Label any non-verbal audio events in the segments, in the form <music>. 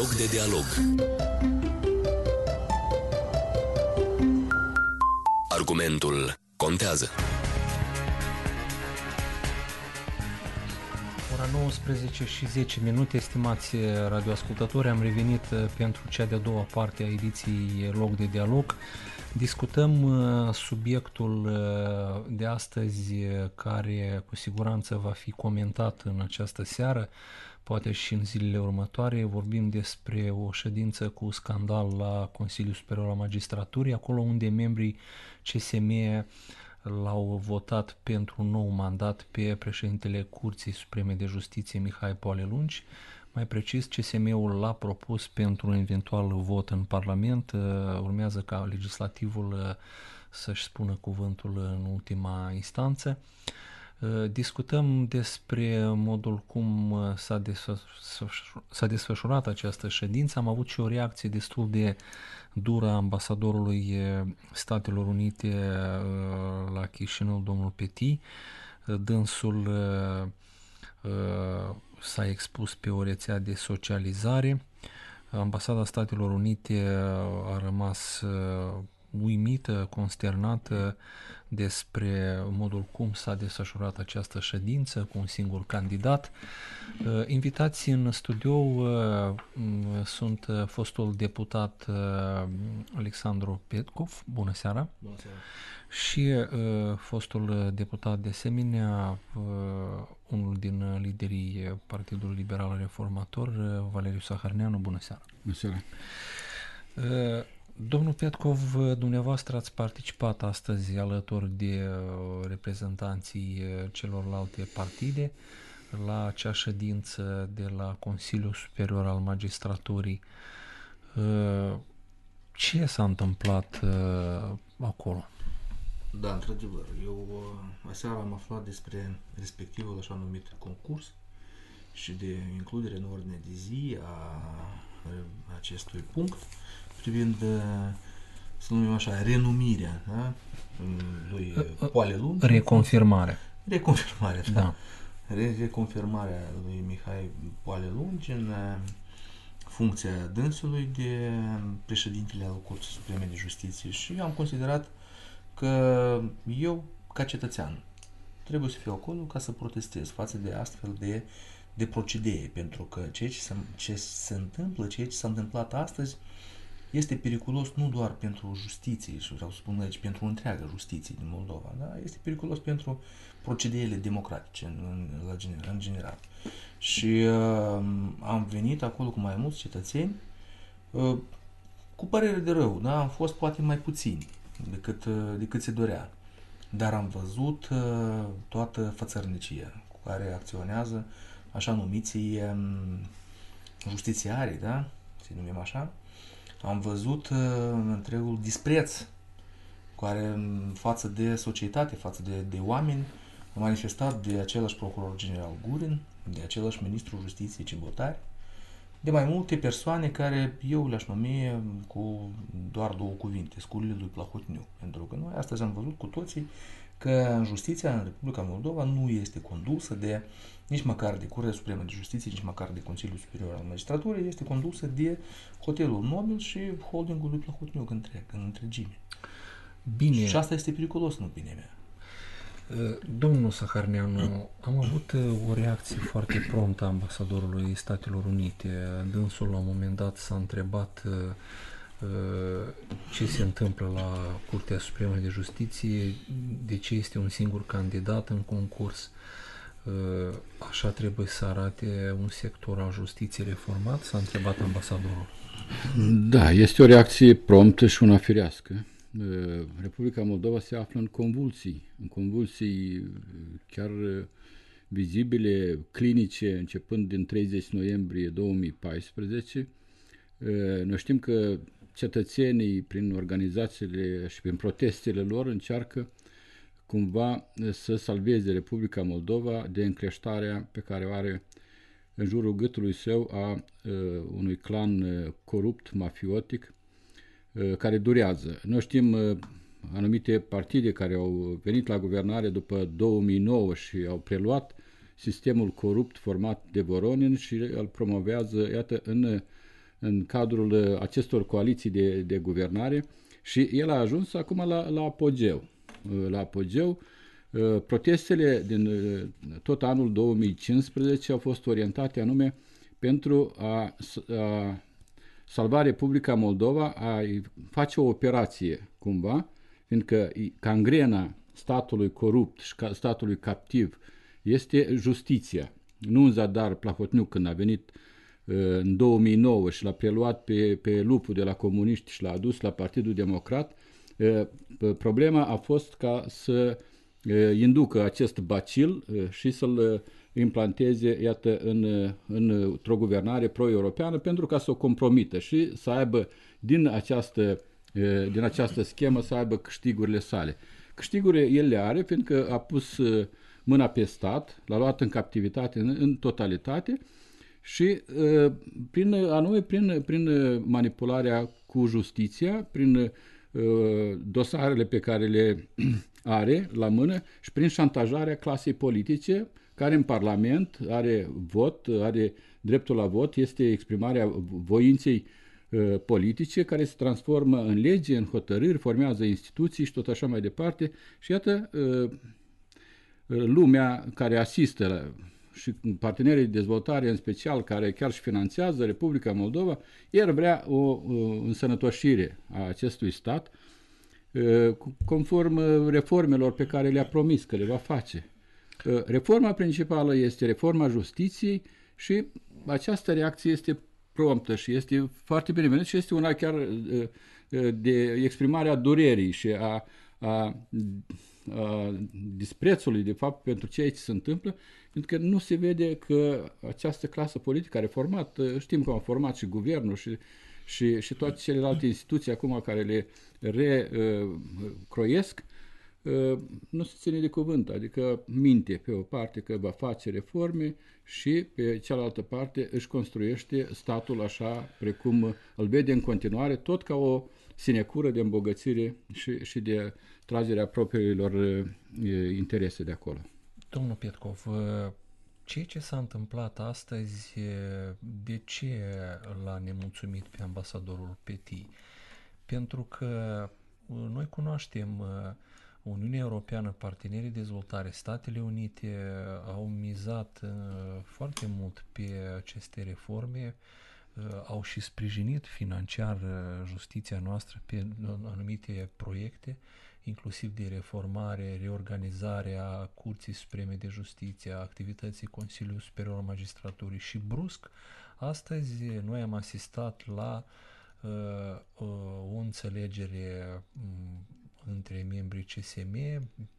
Loc de dialog. Argumentul contează. Ora 19 și 10 minute, estimați radioascultători, am revenit uh, pentru cea de-a doua parte a ediției Loc de Dialog. Discutăm uh, subiectul uh, de astăzi care cu siguranță va fi comentat în această seară, poate și în zilele următoare. Vorbim despre o ședință cu scandal la Consiliul Superior al Magistraturii, acolo unde membrii CSM l-au votat pentru un nou mandat pe președintele Curții Supreme de Justiție Mihai Poalelungi. Mai precis, CSM-ul l-a propus pentru un eventual vot în Parlament. Urmează ca legislativul să-și spună cuvântul în ultima instanță. Discutăm despre modul cum s-a, s-a desfășurat această ședință. Am avut și o reacție destul de dură a ambasadorului Statelor Unite la Chișinău, domnul Peti. Dânsul s-a expus pe o rețea de socializare. Ambasada Statelor Unite a rămas uimită, consternată despre modul cum s-a desfășurat această ședință cu un singur candidat. Uh, invitați în studio uh, sunt uh, fostul deputat Alexandru Petkov, bună seara! Bună seara! Și fostul deputat de asemenea, unul din liderii Partidului Liberal Reformator, Valeriu Saharneanu, bună seara! Bună seara! Domnul Petkov, dumneavoastră ați participat astăzi alături de uh, reprezentanții uh, celorlalte partide la acea ședință de la Consiliul Superior al Magistraturii. Uh, ce s-a întâmplat acolo? Da, într-adevăr. Eu aseară am aflat despre respectivul așa numit concurs și de includere în ordine de zi a acestui punct privind, să numim așa, renumirea da? lui Poale Lung. Reconfirmare. Reconfirmarea, da. da. Reconfirmarea lui Mihai Poale Lung în funcția dânsului de președintele al Curții Supreme de Justiție și am considerat că eu, ca cetățean, trebuie să fiu acolo ca să protestez față de astfel de, de procedee, pentru că ceea ce se, ce se întâmplă, ceea ce s-a întâmplat astăzi, este periculos nu doar pentru justiție, și vreau să spun aici pentru întreaga justiție din Moldova, da? este periculos pentru procedeele democratice în, în, la general, în general. Și uh, am venit acolo cu mai mulți cetățeni uh, cu părere de rău, da? am fost poate mai puțini decât, uh, decât se dorea, dar am văzut uh, toată fățărnicia cu care acționează așa numiții um, justițiarii, da? să numim așa, am văzut uh, întregul dispreț care față de societate, față de, de oameni, a manifestat de același procuror general Gurin, de același ministru justiției Cibotari, de mai multe persoane care eu le-aș numi cu doar două cuvinte, sculile lui Plahotniu. Pentru că noi astăzi am văzut cu toții că justiția în Republica Moldova nu este condusă de nici măcar de Curtea Supremă de Justiție, nici măcar de Consiliul Superior al Magistraturii, este condusă de Hotelul Nobel și holdingul lui Plahotniuc întreg, în întregime. Bine. Și asta este periculos în opinia mea. Domnul Saharneanu, am avut uh, o reacție foarte promptă a ambasadorului Statelor Unite. Dânsul la un moment dat s-a întrebat uh, ce se întâmplă la Curtea Supremă de Justiție, de ce este un singur candidat în concurs, așa trebuie să arate un sector al justiției reformat, s-a întrebat ambasadorul. Da, este o reacție promptă și una firească. Republica Moldova se află în convulsii, în convulsii chiar vizibile, clinice, începând din 30 noiembrie 2014. Noi știm că cetățenii, prin organizațiile și prin protestele lor, încearcă cumva să salveze Republica Moldova de încreștarea pe care o are în jurul gâtului său a uh, unui clan uh, corupt, mafiotic, uh, care durează. Noi știm uh, anumite partide care au venit la guvernare după 2009 și au preluat sistemul corupt format de Voronin și îl promovează, iată, în în cadrul acestor coaliții de, de guvernare și el a ajuns acum la, la apogeu. La apogeu, protestele din tot anul 2015 au fost orientate anume pentru a, a salva Republica Moldova, a face o operație cumva, fiindcă cangrena statului corupt și statului captiv este justiția. Nu în zadar Plahotniuc când a venit uh, în 2009 și l-a preluat pe, pe lupul de la comuniști și l-a adus la Partidul Democrat, uh, problema a fost ca să uh, inducă acest bacil și să-l implanteze, iată, în, într-o guvernare pro-europeană pentru ca să o compromită și să aibă din această, din această schemă să aibă câștigurile sale. Câștigurile el le are fiindcă a pus mâna pe stat, l-a luat în captivitate în, în totalitate și prin, anume prin, prin manipularea cu justiția, prin dosarele pe care le <clears throat> are la mână și prin șantajarea clasei politice care în Parlament are vot, are dreptul la vot, este exprimarea voinței uh, politice care se transformă în lege, în hotărâri, formează instituții și tot așa mai departe. Și iată, uh, lumea care asistă la, și partenerii de dezvoltare în special, care chiar și finanțează Republica Moldova, el vrea o, o însănătoșire a acestui stat uh, conform reformelor pe care le-a promis că le va face. Reforma principală este reforma justiției și această reacție este promptă și este foarte binevenită și este una chiar uh, uh, de exprimarea durerii și a, a, a disprețului, de fapt, pentru ceea ce se întâmplă, pentru că nu se vede că această clasă politică a reformat, uh, știm că a format și guvernul și, și, și toate celelalte instituții acum care le recroiesc, Ă, nu se ține de cuvânt, adică minte pe o parte că va face reforme și pe cealaltă parte își construiește statul așa precum îl vede în continuare, tot ca o sinecură de îmbogățire și, și de tragerea propriilor ă, interese de acolo. Domnul Pietkov, ă, ceea ce s-a întâmplat astăzi, de ce l-a nemulțumit pe ambasadorul Peti? Pentru că noi cunoaștem uh, Uniunea Europeană, partenerii de dezvoltare, Statele Unite au mizat uh, foarte mult pe aceste reforme, uh, au și sprijinit financiar uh, justiția noastră pe anumite proiecte, inclusiv de reformare, reorganizare a Curții Supreme de Justiție, a activității Consiliului Superior al Magistraturii și brusc, astăzi noi am asistat la uh, uh, o înțelegere um, între membrii CSM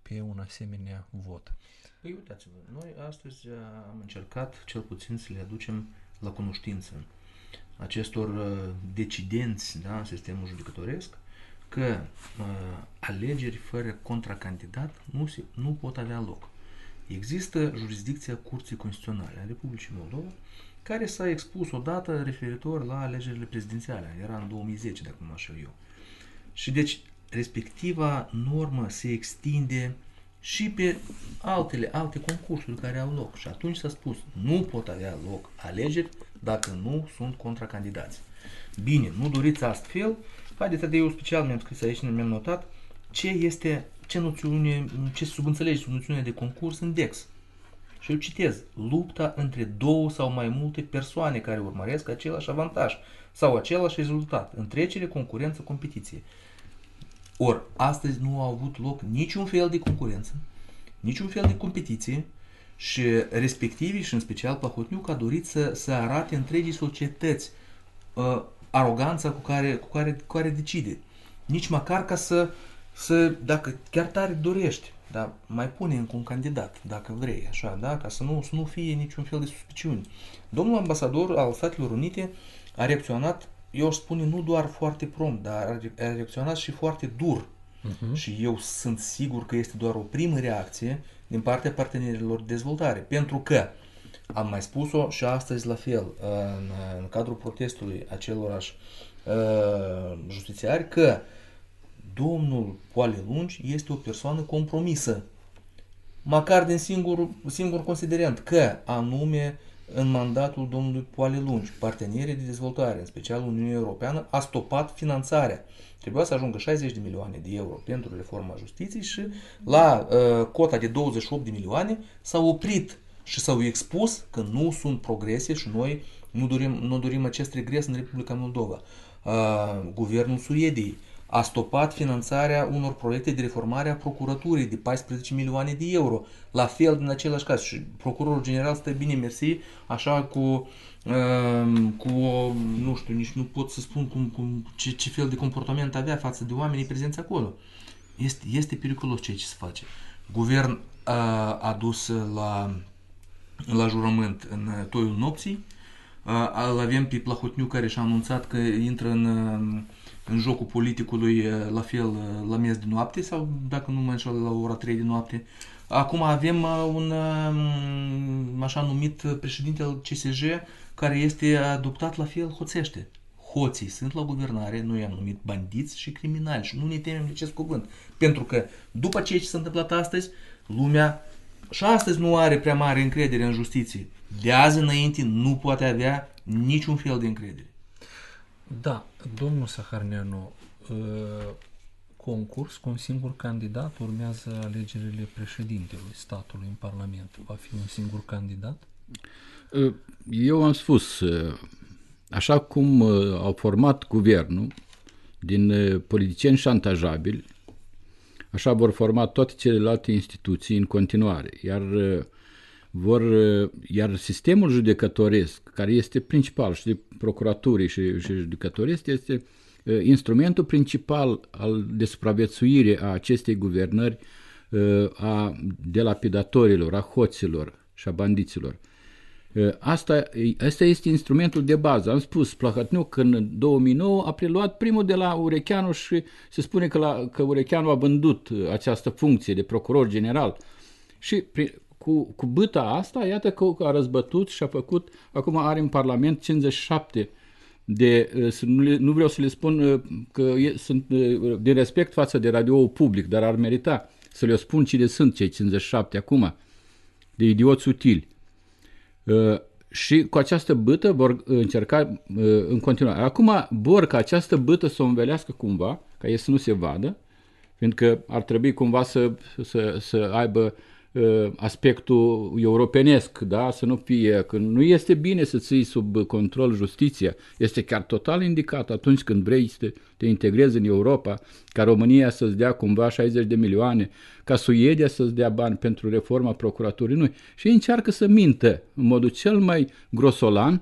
pe un asemenea vot. Păi uitați-vă, noi astăzi uh, am încercat cel puțin să le aducem la cunoștință acestor uh, decidenți da, în sistemul judecătoresc că uh, alegeri fără contracandidat nu, se, nu pot avea loc. Există jurisdicția Curții Constituționale a Republicii Moldova care s-a expus odată referitor la alegerile prezidențiale. Era în 2010, dacă nu mă eu. Și deci respectiva normă se extinde și pe altele, alte concursuri care au loc. Și atunci s-a spus, nu pot avea loc alegeri dacă nu sunt contracandidați. Bine, nu doriți astfel, haideți de eu special mi-am scris aici, mi-am notat ce este, ce noțiune, ce subînțelegi sub noțiunea de concurs în DEX. Și eu citez, lupta între două sau mai multe persoane care urmăresc același avantaj sau același rezultat, întrecere, concurență, competiție. Ori, astăzi nu a avut loc niciun fel de concurență, niciun fel de competiție și respectivii și în special Plahotniuc a dorit să, să arate întregii societăți uh, aroganța cu care, cu, care, cu care decide. Nici măcar ca să, să, dacă chiar tare dorești, dar mai pune încă un candidat, dacă vrei, așa, da? ca să nu, să nu fie niciun fel de suspiciuni. Domnul ambasador al Statelor Unite a reacționat eu aș spune nu doar foarte prompt, dar a reacționat și foarte dur. Uh-huh. Și eu sunt sigur că este doar o primă reacție din partea partenerilor de dezvoltare. Pentru că am mai spus-o și astăzi la fel, în, în cadrul protestului acelorași uh, justițiari, că domnul Poale Lungi este o persoană compromisă. Măcar din singur, singur considerent că anume în mandatul domnului Poale Lungi, partenerii de dezvoltare, în special Uniunea Europeană, a stopat finanțarea. Trebuia să ajungă 60 de milioane de euro pentru reforma justiției și la uh, cota de 28 de milioane s-au oprit și s-au expus că nu sunt progrese și noi nu dorim, nu dorim acest regres în Republica Moldova. Uh, guvernul Suediei a stopat finanțarea unor proiecte de reformare a procuraturii de 14 milioane de euro. La fel, din același caz, și procurorul general stă bine, mersi, așa cu, uh, cu nu știu, nici nu pot să spun cum, cum, ce, ce fel de comportament avea față de oamenii prezenți acolo. Este, este periculos ceea ce se face. Guvern a adus la, la jurământ în toiul nopții, îl avem pe Plahotniu care și-a anunțat că intră în, în jocul politicului la fel la miez de noapte sau dacă nu mă înșel la ora 3 de noapte. Acum avem un așa numit președinte al CSJ care este adoptat la fel hoțește. Hoții sunt la guvernare, noi am numit bandiți și criminali și nu ne temem de acest cuvânt. Pentru că după ceea ce s-a întâmplat astăzi, lumea și astăzi nu are prea mare încredere în justiție. De azi înainte nu poate avea niciun fel de încredere. Da, domnul Saharneanu, ă, concurs cu un singur candidat urmează alegerile președintelui statului în Parlament. Va fi un singur candidat? Ă, eu am spus, ă, așa cum au format guvernul din politicieni șantajabili, Așa vor forma toate celelalte instituții în continuare, iar vor, iar sistemul judecătoresc, care este principal și de procuraturii și, și judecătoresc, este instrumentul principal al de supraviețuire a acestei guvernări a delapidatorilor, a hoților și a bandiților. Asta, asta este instrumentul de bază. Am spus, Plahotniuc că în 2009 a preluat primul de la Urecheanu și se spune că, la, că Urecheanu a vândut această funcție de procuror general. Și cu, cu băta asta, iată că a răzbătut și a făcut, acum are în Parlament 57 de, nu, nu vreau să le spun că sunt din respect față de radio public, dar ar merita să le spun cine sunt cei 57 acum, de idioți utili. Uh, și cu această bâtă vor încerca uh, în continuare. Acum vor ca această bâtă să o învelească cumva, ca ei să nu se vadă, fiindcă ar trebui cumva să, să, să aibă Uh, aspectul europenesc, da? să nu fie, că nu este bine să ții sub control justiția, este chiar total indicat atunci când vrei să te, te integrezi în Europa, ca România să-ți dea cumva 60 de milioane, ca Suedia să-ți dea bani pentru reforma procuraturii, nu. Și încearcă să mintă în modul cel mai grosolan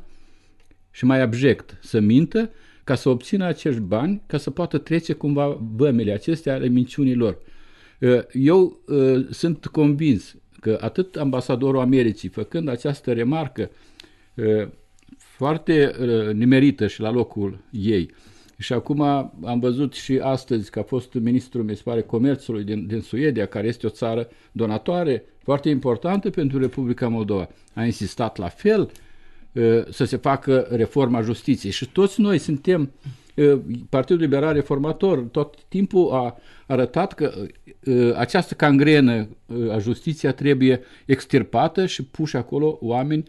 și mai abject, să mintă ca să obțină acești bani, ca să poată trece cumva vămele acestea ale minciunilor. Uh, eu uh, sunt convins că atât ambasadorul Americii, făcând această remarcă uh, foarte nimerită și la locul ei, și acum am văzut și astăzi că a fost ministrul, mi se pare, comerțului din, din Suedia, care este o țară donatoare foarte importantă pentru Republica Moldova. A insistat la fel să se facă reforma justiției și toți noi suntem Partidul Liberal Reformator tot timpul a arătat că această cangrenă a justiția trebuie extirpată și puși acolo oameni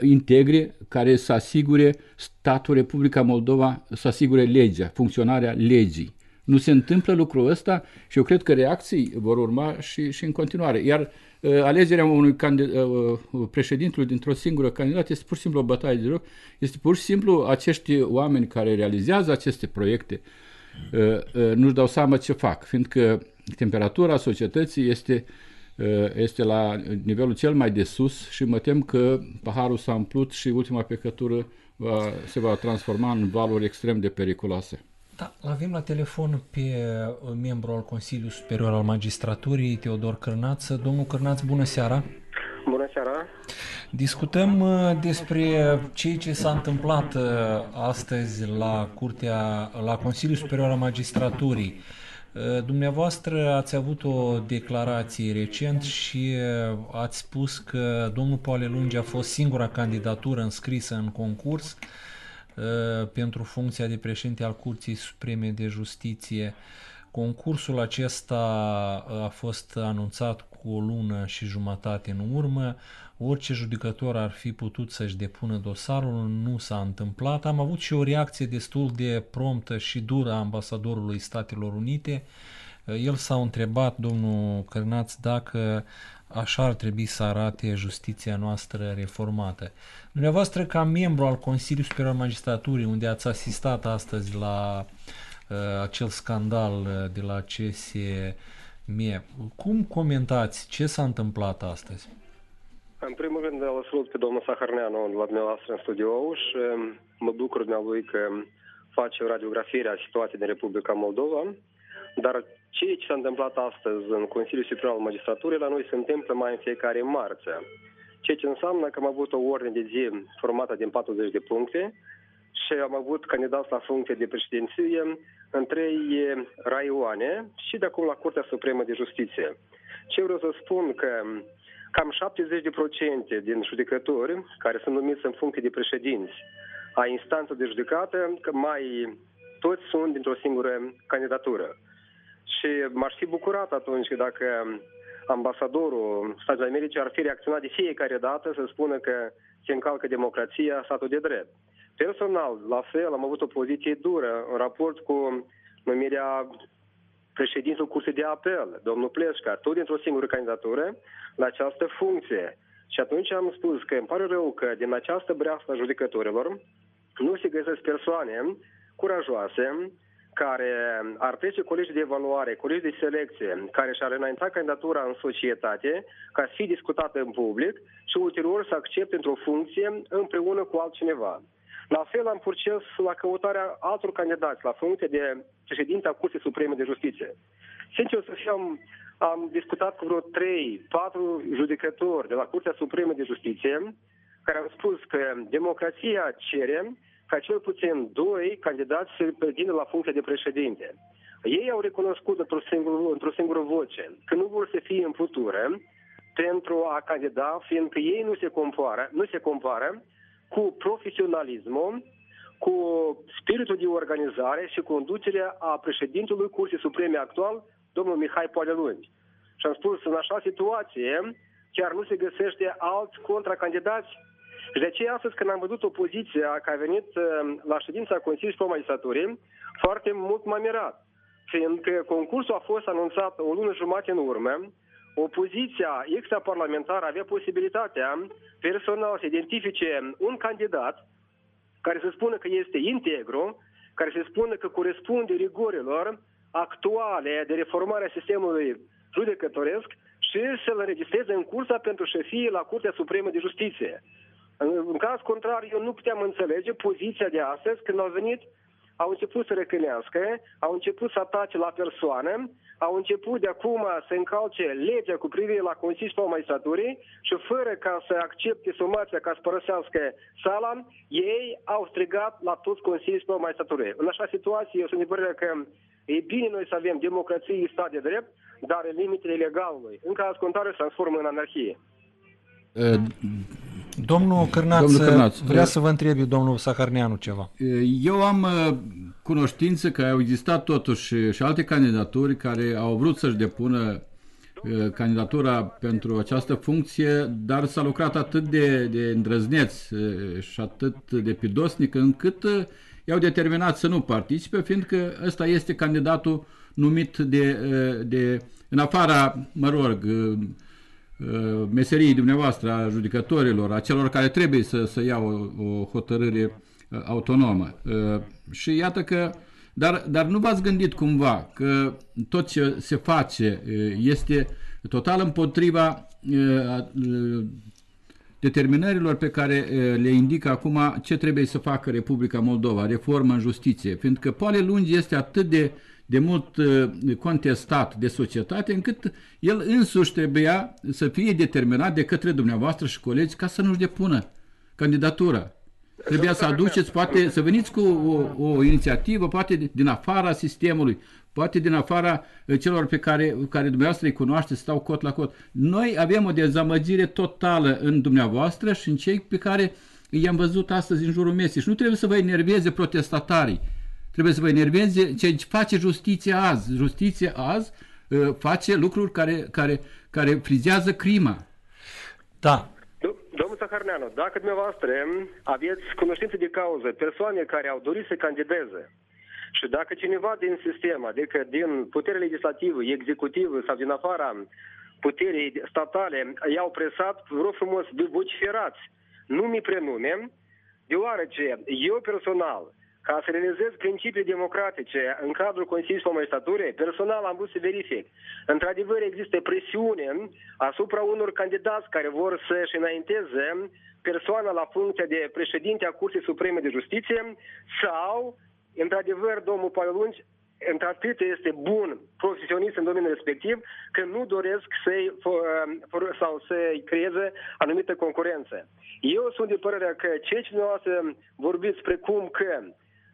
integri care să asigure statul Republica Moldova, să asigure legea, funcționarea legii. Nu se întâmplă lucrul ăsta și eu cred că reacții vor urma și, și în continuare. Iar uh, alegerea unui candid, uh, președintelui dintr-o singură candidat este pur și simplu o bătaie de joc. Este pur și simplu acești oameni care realizează aceste proiecte uh, uh, nu-și dau seama ce fac, fiindcă temperatura societății este, uh, este la nivelul cel mai de sus și mă tem că paharul s-a umplut și ultima pecătură va, se va transforma în valuri extrem de periculoase. Da, avem la telefon pe uh, membru al Consiliului Superior al Magistraturii, Teodor Cârnaț. Domnul Cârnaț, bună seara! Bună seara! Discutăm uh, despre ceea ce s-a întâmplat astăzi la Curtea, la Consiliul Superior al Magistraturii. Dumneavoastră ați avut o declarație recent și ați spus că domnul Poale Lungi a fost singura candidatură înscrisă în concurs pentru funcția de președinte al Curții Supreme de Justiție. Concursul acesta a fost anunțat cu o lună și jumătate în urmă. Orice judecător ar fi putut să-și depună dosarul, nu s-a întâmplat. Am avut și o reacție destul de promptă și dură a ambasadorului Statelor Unite. El s-a întrebat, domnul Cărnaț, dacă așa ar trebui să arate justiția noastră reformată. Dumneavoastră, ca membru al Consiliului Superior Magistraturii, unde ați asistat astăzi la uh, acel scandal uh, de la CSME, cum comentați ce s-a întâmplat astăzi? În primul rând, îl salut pe domnul Saharneanu la dumneavoastră în studio și um, mă bucur lui că face o radiografiere a situației din Republica Moldova, dar ceea ce s-a întâmplat astăzi în Consiliul Superior al Magistraturii la noi se întâmplă mai în fiecare marță, ceea ce înseamnă că am avut o ordine de zi formată din 40 de puncte și am avut candidați la funcție de președinție în trei raioane și de acum la Curtea Supremă de Justiție. Ce vreau să spun că cam 70% din judecători care sunt numiți în funcție de președinți a instanță de judecată, că mai toți sunt dintr-o singură candidatură. Și m-aș fi bucurat atunci dacă ambasadorul Statelor Americe ar fi reacționat de fiecare dată să spună că se încalcă democrația, statul de drept. Personal, la fel, am avut o poziție dură în raport cu numirea președintul Cursului de Apel, domnul Pleșca, tot dintr-o singură candidatură, la această funcție. Și atunci am spus că îmi pare rău că din această breastă a judecătorilor nu se găsesc persoane curajoase, care ar trece colegi de evaluare, colegi de selecție, care și-ar înainta candidatura în societate, ca să fie discutată în public și ulterior să accepte într-o funcție împreună cu altcineva. La fel am proces la căutarea altor candidați la funcție de președinte a Curții Supreme de Justiție. Sincer să fiu, am, am discutat cu vreo 3-4 judecători de la Curtea Supremă de Justiție, care au spus că democrația cere ca cel puțin doi candidați să vină la funcția de președinte. Ei au recunoscut într-o singură, într-o singură voce că nu vor să fie în futură pentru a candida, fiindcă ei nu se compară, nu se compară cu profesionalismul, cu spiritul de organizare și conducerea a președintelui Cursii Supreme actual, domnul Mihai Poalelungi. Și am spus, în așa situație, chiar nu se găsește alți contracandidați și de aceea astăzi când am văzut opoziția care a venit uh, la ședința Consiliului Superior Magistraturii, foarte mult m-a mirat. Fiindcă concursul a fost anunțat o lună jumate în urmă, opoziția extraparlamentară avea posibilitatea personal să identifice un candidat care să spună că este integru, care să spună că corespunde rigorilor actuale de reformare a sistemului judecătoresc și să-l înregistreze în cursa pentru șefie la Curtea Supremă de Justiție. În caz contrar, eu nu puteam înțelege poziția de astăzi când au venit, au început să recânească, au început să atace la persoană, au început de acum să încalce legea cu privire la Consiliul Magistraturii și fără ca să accepte somația ca să părăsească sala, ei au strigat la toți Consiliul Magistraturii. În așa situație, eu sunt de părere că e bine noi să avem democrație, stat de drept, dar în limitele legalului. În caz contrar, se transformă în anarhie. Uh, Domnul Cârnaț, domnul Cârnaț vrea să vă întrebi domnul Sacarneanu ceva. Eu am uh, cunoștință că au existat totuși și alte candidaturi care au vrut să-și depună uh, candidatura pentru această funcție, dar s-a lucrat atât de, de îndrăzneț uh, și atât de pidosnic încât i-au determinat să nu participe, fiindcă ăsta este candidatul numit de, de în afara, mă rog, Uh, meseriei dumneavoastră, a judecătorilor, a celor care trebuie să, să ia o, o hotărâre uh, autonomă. Uh, și iată că, dar, dar nu v-ați gândit cumva că tot ce se face este total împotriva determinărilor pe care le indică acum ce trebuie să facă Republica Moldova, reformă în justiție, fiindcă poale lungi este atât de de mult uh, contestat de societate, încât el însuși trebuia să fie determinat de către dumneavoastră și colegi ca să nu-și depună candidatura. Trebuia să aduceți, poate să veniți cu o, o inițiativă, poate din afara sistemului, poate din afara uh, celor pe care, care dumneavoastră îi cunoaște, stau cot la cot. Noi avem o dezamăgire totală în dumneavoastră și în cei pe care i-am văzut astăzi în jurul mesei și nu trebuie să vă enerveze protestatarii trebuie să vă enerveze ce face justiția azi. Justiția azi uh, face lucruri care, care, care frizează crima. Da, Domnul Saharneanu, dacă dumneavoastră aveți cunoștință de cauză, persoane care au dorit să candideze și dacă cineva din sistem, adică din puterea legislativă, executivă sau din afara puterii statale, i-au presat, rog frumos, vociferați nume prenume, deoarece eu personal, ca să realizez principii democratice în cadrul Consiliului Magistraturii, personal am vrut să verific. Într-adevăr, există presiune asupra unor candidați care vor să-și înainteze persoana la funcția de președinte a Curții Supreme de Justiție sau, într-adevăr, domnul Lungi într-atât este bun profesionist în domeniul respectiv, că nu doresc să-i sau să-i creeze anumită concurență. Eu sunt de părerea că ceea ce dumneavoastră vorbiți precum că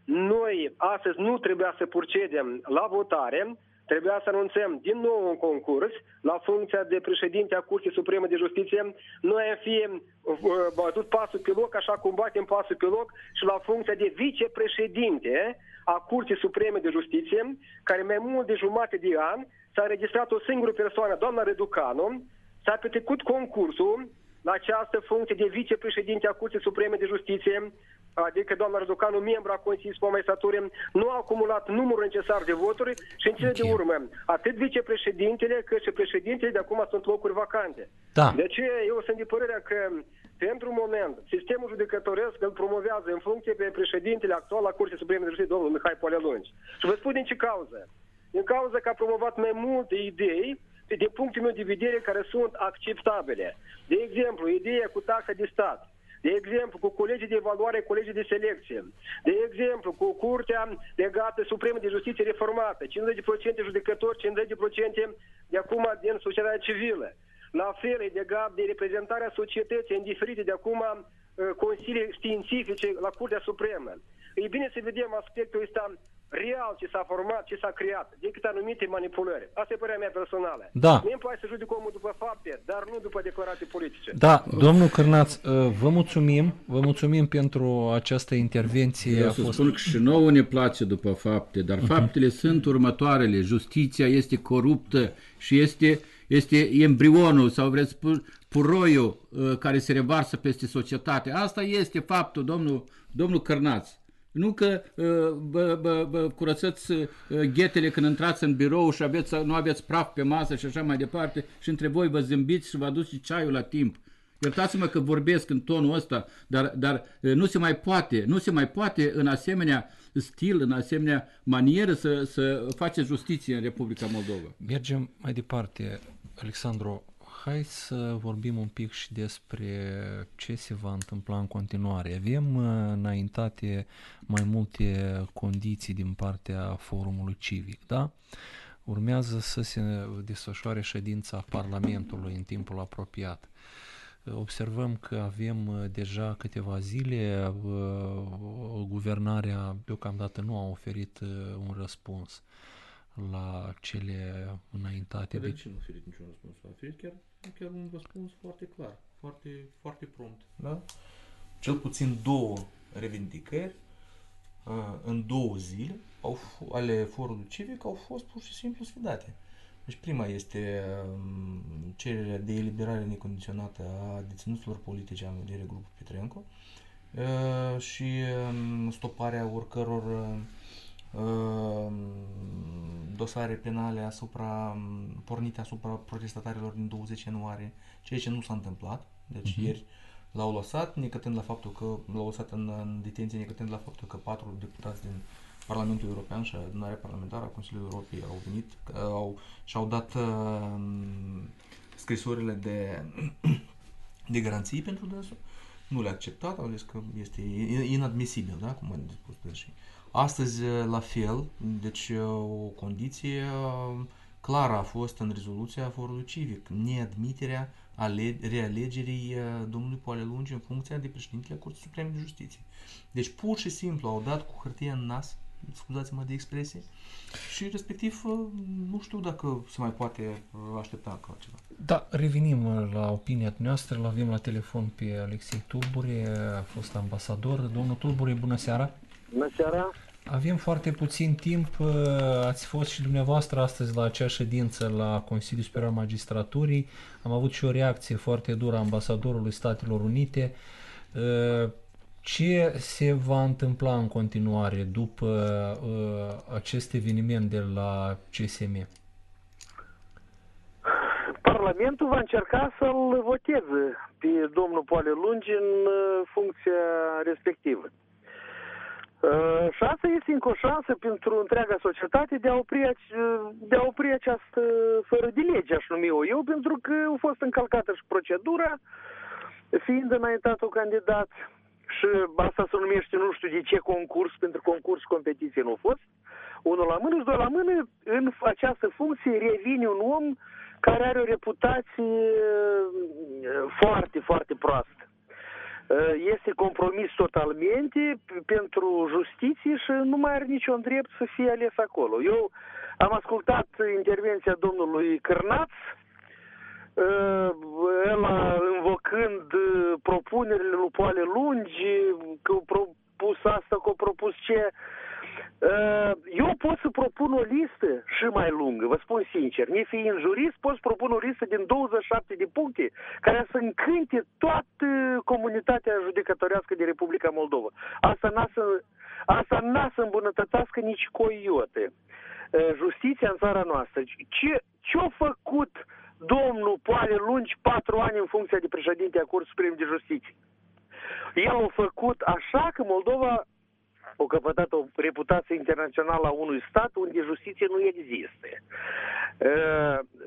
noi astăzi nu trebuia să procedem la votare, trebuia să anunțăm din nou un concurs la funcția de președinte a Curții Supreme de Justiție. Noi am fi uh, bătut pasul pe loc, așa cum batem pasul pe loc, și la funcția de vicepreședinte a Curții Supreme de Justiție, care mai mult de jumate de an s-a înregistrat o singură persoană, doamna Reducanu, s-a petrecut concursul la această funcție de vicepreședinte a Curții Supreme de Justiție, adică doamna Răducanu, membru a Consiliului Magistraturii, nu a acumulat numărul necesar de voturi și în cele okay. de urmă, atât vicepreședintele cât și președintele de acum sunt locuri vacante. Da. De ce eu sunt de părerea că pentru moment, sistemul judecătoresc îl promovează în funcție pe președintele actual la Curții Supreme de Justiție, domnul Mihai Poalelungi. Și vă spun din ce cauză. Din cauza că a promovat mai multe idei din punctul meu de vedere care sunt acceptabile. De exemplu, ideea cu taxa de stat de exemplu, cu colegii de evaluare, colegii de selecție, de exemplu, cu Curtea legată Supremă de Justiție reformată, 50% judecători, 50% de acum din societatea civilă. La fel, e legat de reprezentarea societății în diferite de acum uh, consilii științifice la Curtea Supremă. E bine să vedem aspectul ăsta real ce s-a format, ce s-a creat, decât anumite manipulări. Asta e părerea mea personală. Da. Mie poate să judec omul după fapte, dar nu după declarații politice. Da, domnul Cârnaț, uh, vă mulțumim, vă mulțumim pentru această intervenție. Vreau să fost... spun că și nouă ne place după fapte, dar uh-huh. faptele sunt următoarele. Justiția este coruptă și este, este embrionul sau vreți puroiul uh, care se revarsă peste societate. Asta este faptul, domnul, domnul Cărnaț. Nu că uh, bă, bă, bă, curățați uh, ghetele când intrați în birou și aveți, nu aveți praf pe masă și așa mai departe și între voi vă zâmbiți și vă aduceți ceaiul la timp. Iertați-mă că vorbesc în tonul ăsta, dar, dar uh, nu se mai poate, nu se mai poate în asemenea stil, în asemenea manieră să, să face justiție în Republica Moldova. Mergem mai departe. Alexandru, hai să vorbim un pic și despre ce se va întâmpla în continuare. Avem uh, înaintate mai multe condiții din partea forumului civic, da? Urmează să se desfășoare ședința Parlamentului în timpul apropiat. Observăm că avem uh, deja câteva zile, uh, guvernarea deocamdată nu a oferit un răspuns la cele înaintate. De ce nu a oferit niciun răspuns? A oferit chiar chiar un răspuns foarte clar, foarte, foarte prompt. Da? Cel puțin două revendicări uh, în două zile au, ale forului civic au fost pur și simplu sfidate. Deci prima este um, cererea de eliberare necondiționată a deținuților politice, am vedere grupul Petrenco, uh, și um, stoparea oricăror uh, Ehm, dosare penale asupra, pornite asupra protestatarilor din 20 ianuarie, ceea ce nu s-a întâmplat. Deci uh-huh. ieri l-au lăsat, necătând la faptul că l-au lăsat în, în detenție, necătând la faptul că patru deputați din Parlamentul European și adunarea parlamentară a Consiliului Europei au venit au, și-au dat uh, scrisorile de, <clears throat> de garanții pentru dânsul. Nu le-a acceptat, au zis că este inadmisibil, da, cum a spus și Astăzi, la fel, deci o condiție clară a fost în rezoluția forului civic, neadmiterea ale- realegerii domnului Lungi în funcția de președintele Curții Supreme de Justiție. Deci pur și simplu au dat cu hârtie în nas, scuzați-mă de expresie, și respectiv nu știu dacă se mai poate aștepta ca ceva. Da, revenim la opinia noastră, l avem la telefon pe Alexei Tulbure, a fost ambasador. Domnul Tulbure, bună seara! Bună seara! Avem foarte puțin timp. Ați fost și dumneavoastră astăzi la acea ședință la Consiliul Superior Magistraturii. Am avut și o reacție foarte dură a ambasadorului Statelor Unite. Ce se va întâmpla în continuare după uh, acest eveniment de la CSM? Parlamentul va încerca să-l voteze pe domnul Poale Lungi în uh, funcția respectivă. Uh, și asta este încă o șansă pentru întreaga societate de a opri, de a opri această fără de lege, aș numi eu, pentru că a fost încălcată și procedura, fiind înaintat un candidat și asta se numește nu știu de ce concurs, pentru concurs competiție nu a fost, unul la mână și doi la mână, în această funcție revine un om care are o reputație uh, foarte, foarte proastă. Uh, este compromis totalmente pentru justiție și nu mai are niciun drept să fie ales acolo. Eu am ascultat intervenția domnului Cârnaț, ăla invocând uh, propunerile lui Poale Lungi, că au propus asta, că au propus ce. Uh, eu pot să propun o listă și mai lungă, vă spun sincer. Ne fiind jurist, pot să propun o listă din 27 de puncte care să încânte toată comunitatea judecătorească de Republica Moldova. Asta n-a să, asta n-a să îmbunătățească nici coiote. Uh, justiția în țara noastră. Ce, ce-a făcut uh, domnul Poale Lungi patru ani în funcția de președinte a Curții Supreme de Justiție. El a făcut așa că Moldova a căpătat o reputație internațională a unui stat unde justiție nu există.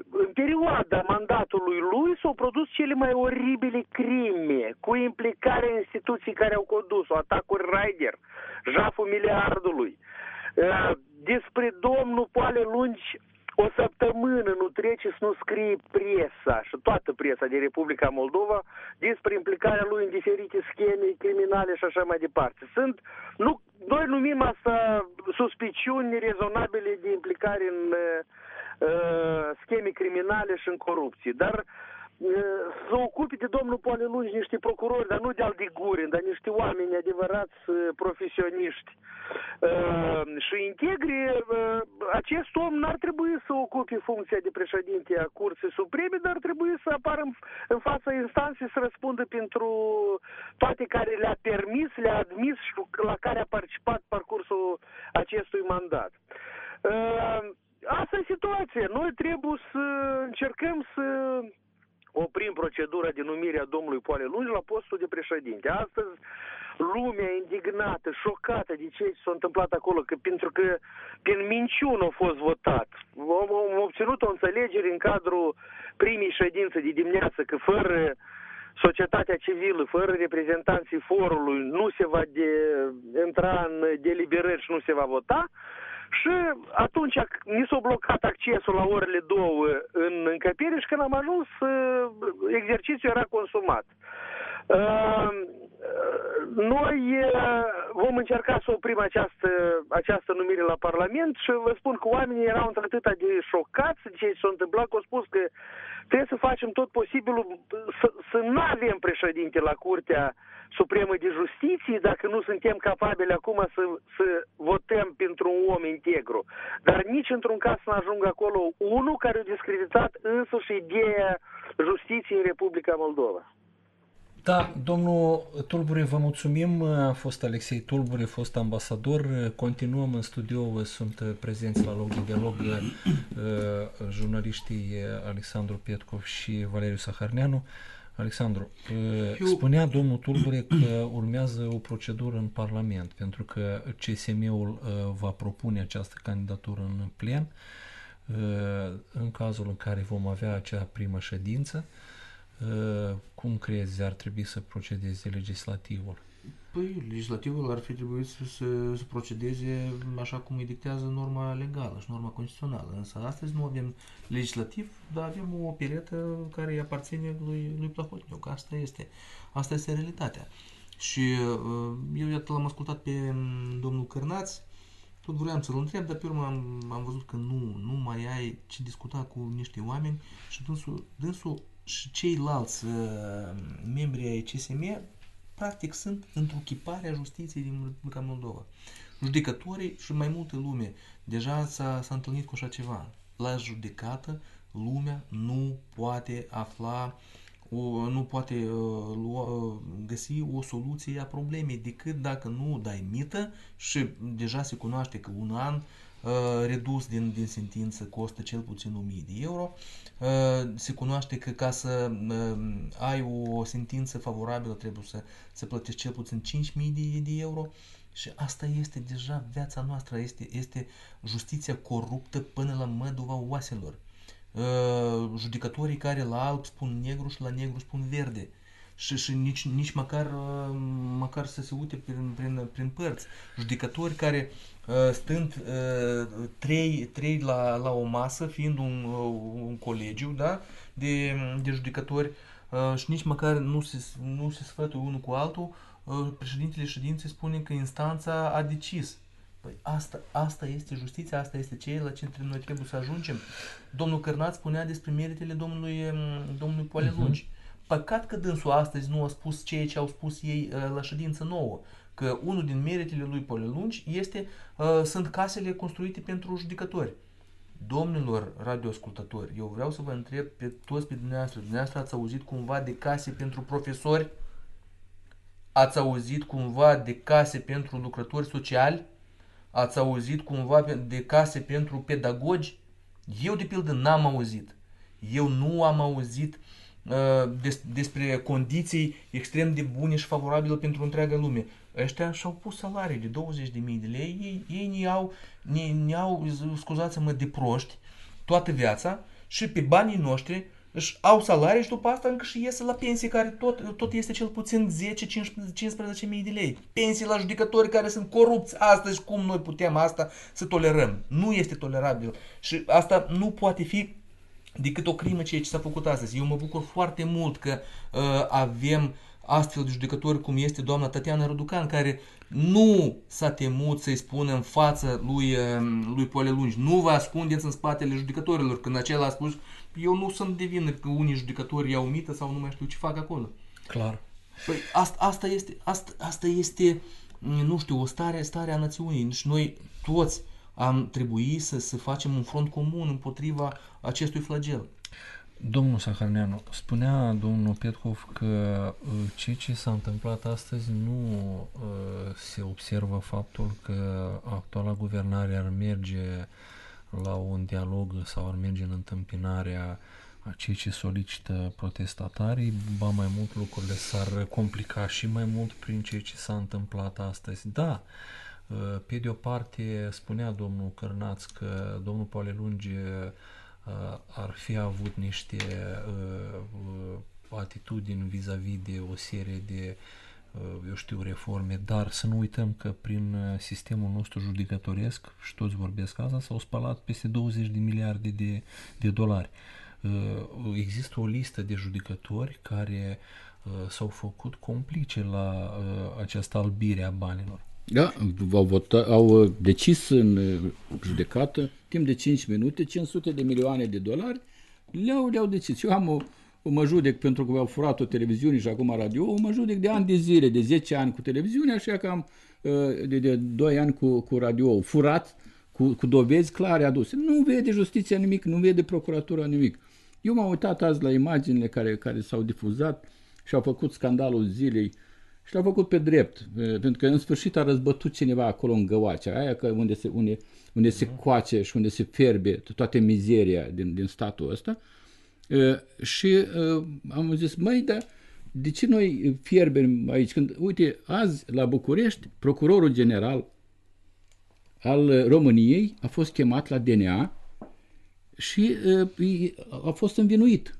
În perioada mandatului lui s-au produs cele mai oribile crime, cu implicarea instituții care au condus-o, atacuri Raider, jaful miliardului. Despre domnul Poale Lungi o săptămână nu trece să nu scrie presa și toată presa din Republica Moldova despre implicarea lui în diferite scheme criminale și așa mai departe. Sunt, nu, noi numim asta suspiciuni rezonabile de implicare în uh, scheme criminale și în corupție, dar uh, să ocupe de domnul Poale Lungi niște procurori, dar nu de al de gurin, dar niște oameni adevărați profesioniști și integri, acest om n-ar trebui să ocupe funcția de președinte a Curții Supreme, dar ar trebui să apară în, în fața instanței să răspundă pentru toate care le-a permis, le-a admis și la care a participat parcursul acestui mandat. Asta e situația. Noi trebuie să încercăm să oprim procedura de numire a domnului Poale Lungi la postul de președinte. Astăzi lumea indignată, șocată de ce s-a întâmplat acolo, că pentru că prin minciună a fost votat. Am, am obținut o înțelegere în cadrul primii ședințe de dimineață că fără societatea civilă, fără reprezentanții forului, nu se va de, intra în deliberări și nu se va vota. Și atunci mi s-a blocat accesul la orele două în încăpere și când am ajuns, exercițiul era consumat. Uh, noi uh, vom încerca să oprim această, această numire la Parlament și vă spun că oamenii erau într-atât de șocați de ce s-a întâmplat, că au spus că trebuie să facem tot posibilul să, să nu avem președinte la Curtea Supremă de Justiție dacă nu suntem capabili acum să, să votăm pentru un om integru. Dar nici într-un caz să nu ajungă acolo unul care a discreditat însuși ideea justiției în Republica Moldova. Da, domnul Tulbure, vă mulțumim. A fost Alexei Tulbure, fost ambasador. Continuăm în studio, sunt prezenți la loc de dialog uh, jurnaliștii Alexandru Pietkov și Valeriu Saharneanu. Alexandru, uh, spunea domnul Tulbure că urmează o procedură în Parlament, pentru că CSM-ul uh, va propune această candidatură în plen în cazul în care vom avea acea primă ședință. Uh, cum crezi ar trebui să procedeze legislativul? Păi, legislativul ar fi trebuit să, să, să procedeze așa cum îi dictează norma legală și norma constituțională. Însă astăzi nu avem legislativ, dar avem o operetă care îi aparține lui, lui Plahotniuc. Asta este. Asta este realitatea. Și uh, eu iată l-am ascultat pe mm, domnul Cărnaț, tot vreau să-l întreb, dar pe urmă am, am văzut că nu, nu mai ai ce discuta cu niște oameni și dânsul, dânsul și ceilalți uh, membri ai CSM practic sunt într-o chipare a justiției din Republica Moldova. Judecătorii și mai multe lume deja s-a, s-a întâlnit cu așa ceva. La judecată, lumea nu poate afla o, nu poate uh, lua, uh, găsi o soluție a problemei decât dacă nu dai mită și deja se cunoaște că un an uh, redus din, din sentință costă cel puțin 1000 de euro. Uh, se cunoaște că ca să uh, ai o sentință favorabilă trebuie să, să plătești cel puțin 5000 de, de euro. Și asta este deja viața noastră, este, este justiția coruptă până la măduva oaselor. Uh, judecătorii care la alb spun negru și la negru spun verde. Și, și nici, nici măcar, uh, măcar să se uite prin, prin, prin părți. Judecători care uh, stând trei, trei la, la o masă, fiind un, un colegiu da, de, de judecători și nici măcar nu se, nu se sfătuie unul cu altul, președintele ședinței spune că instanța a decis. Păi asta, asta este justiția, asta este ceea la ce noi trebuie să ajungem. Domnul Cărnat spunea despre meritele domnului, domnului Poale mhm. Lungi. Uh-huh. Păcat că dânsul astăzi nu a spus ceea ce au spus ei uh, la ședință nouă. Că unul din meritele lui Poale Lungi este, uh, sunt casele construite pentru judecători. Domnilor radioascultători, eu vreau să vă întreb pe toți pe dumneavoastră. Dumneavoastră ați auzit cumva de case pentru profesori? Ați auzit cumva de case pentru lucrători sociali? Ați auzit cumva de case pentru pedagogi? Eu, de pildă, n-am auzit. Eu nu am auzit uh, des, despre condiții extrem de bune și favorabile pentru întreaga lume. Ăștia și-au pus salarii de 20.000 de lei, ei, ei ne-au, ne, ne-au scuzați-mă, de proști toată viața și pe banii noștri își au salarii și după asta încă și iese la pensie care tot, tot este cel puțin 10-15 mii de lei. Pensii la judecători care sunt corupți astăzi, cum noi putem asta să tolerăm? Nu este tolerabil și asta nu poate fi decât o crimă ceea ce s-a făcut astăzi. Eu mă bucur foarte mult că uh, avem astfel de judecători cum este doamna Tatiana Răducan, care nu s-a temut să-i spună în față lui, um, lui Poale Lungi, nu vă ascundeți în spatele judecătorilor, când acela a spus eu nu sunt de vină că unii judecători iau mită sau nu mai știu ce fac acolo. Clar. Păi asta, asta, este, asta, asta este, nu știu, o stare, stare a națiunii. Și noi toți am trebuit să, să facem un front comun împotriva acestui flagel. Domnul Saharneanu, spunea domnul Petkov că uh, ceea ce s-a întâmplat astăzi nu uh, se observă faptul că actuala guvernare ar merge la un dialog sau ar merge în întâmpinarea a ceea ce solicită protestatarii, ba mai mult lucrurile s-ar complica și mai mult prin ceea ce s-a întâmplat astăzi. Da, pe de o parte spunea domnul Cărnaț că domnul Palelungi ar fi avut niște atitudini vis-a-vis de o serie de eu știu, reforme, dar să nu uităm că prin sistemul nostru judecătoresc, și toți vorbesc asta, s-au spălat peste 20 de miliarde de, de dolari. Există o listă de judecători care s-au făcut complice la această albire a banilor. Da, au, votat, au decis în judecată, timp de 5 minute, 500 de milioane de dolari, le-au, le-au decis. Eu am o, o mă judec pentru că au furat o televiziune și acum radio, o mă judec de ani de zile, de 10 ani cu televiziunea, așa că am de, de 2 ani cu, cu radio furat, cu, cu dovezi clare aduse. Nu vede justiția nimic, nu vede procuratura nimic. Eu m-am uitat azi la imaginile care, care s-au difuzat și au făcut scandalul zilei și l-au făcut pe drept, pentru că în sfârșit a răzbătut cineva acolo în găoacea aia, că unde se, unde, unde se coace și unde se fierbe toată mizeria din, din statul ăsta. Și am zis, măi, dar de ce noi fierbem aici? Când, uite, azi la București, procurorul general al României a fost chemat la DNA și a fost învinuit.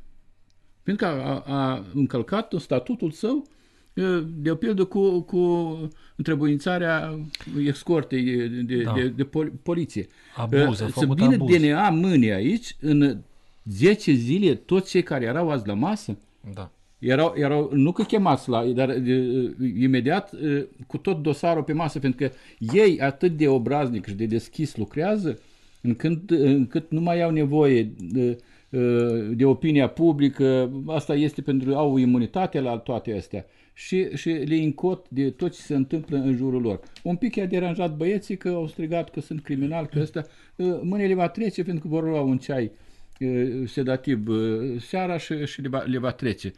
Pentru că a, a încălcat statutul său de pildă cu, cu întrebuințarea escortei de, da. de, de pol- poliție. Abuz, Să vină abuz. DNA mâine aici, în 10 zile, toți cei care erau azi la masă, da. erau, erau nu că chemați la, dar de, imediat cu tot dosarul pe masă, pentru că ei atât de obraznic și de deschis lucrează, încât, încât nu mai au nevoie de, de opinia publică, asta este pentru au imunitate la toate astea și, și le încot de tot ce se întâmplă în jurul lor. Un pic i-a deranjat băieții că au strigat că sunt criminali, că ăsta mâine le va trece pentru că vor lua un ceai sedativ seara și, și le, va, le va trece.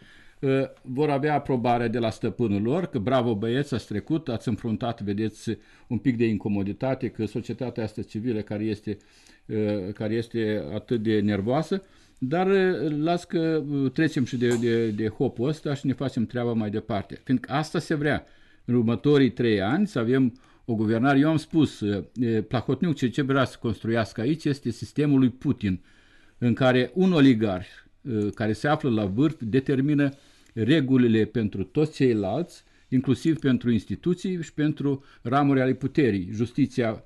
Vor avea aprobare de la stăpânul lor, că bravo băieți, ați trecut, ați înfruntat, vedeți, un pic de incomoditate, că societatea asta civilă care este, care este atât de nervoasă, dar las că trecem și de, de, de hopul ăsta și ne facem treaba mai departe. Fiindcă asta se vrea. În următorii trei ani să avem o guvernare. Eu am spus, Plahotniuc ce, ce vrea să construiască aici este sistemul lui Putin, în care un oligarh care se află la vârf determină regulile pentru toți ceilalți, inclusiv pentru instituții și pentru ramuri ale puterii. Justiția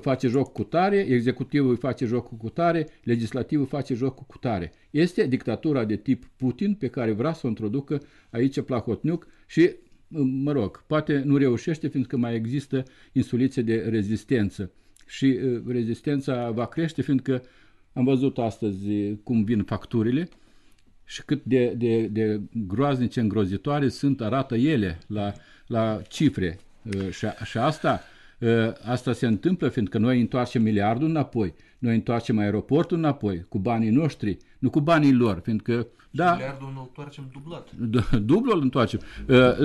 face joc cu tare, executivul face joc cu tare, legislativul face joc cu tare. Este dictatura de tip Putin pe care vrea să o introducă aici Plahotniuc și, mă rog, poate nu reușește fiindcă mai există insulițe de rezistență. Și rezistența va crește fiindcă am văzut astăzi cum vin facturile și cât de, de, de groaznice, îngrozitoare sunt, arată ele la, la cifre. Și, și asta Asta se întâmplă fiindcă noi întoarcem miliardul înapoi, noi întoarcem aeroportul înapoi, cu banii noștri, nu cu banii lor, fiindcă, da... Miliardul îl întoarcem dublat. Dublu îl întoarcem.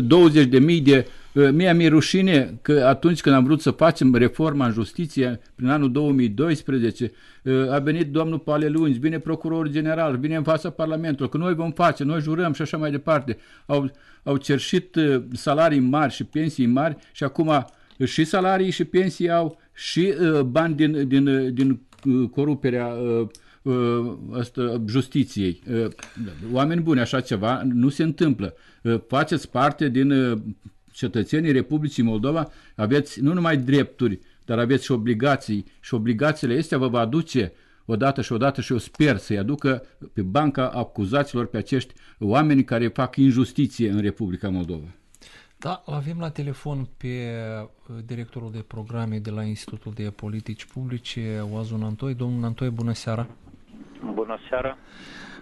20 de mii de... Mie mi-e rușine că atunci când am vrut să facem reforma în justiție, prin anul 2012, a venit domnul Palelunzi, vine procurorul general, vine în fața Parlamentului, că noi vom face, noi jurăm și așa mai departe. Au, au cerșit salarii mari și pensii mari și acum și salarii și pensii au și uh, bani din, din, din uh, coruperea uh, uh, asta, justiției. Uh, oameni buni, așa ceva nu se întâmplă. Uh, faceți parte din uh, cetățenii Republicii Moldova, aveți nu numai drepturi, dar aveți și obligații și obligațiile astea vă va aduce odată și odată și eu sper să-i aducă pe banca acuzaților pe acești oameni care fac injustiție în Republica Moldova. Da, avem la telefon pe uh, directorul de programe de la Institutul de Politici Publice, Oazun Antoi. Domnul Antoi, bună seara! Bună seara!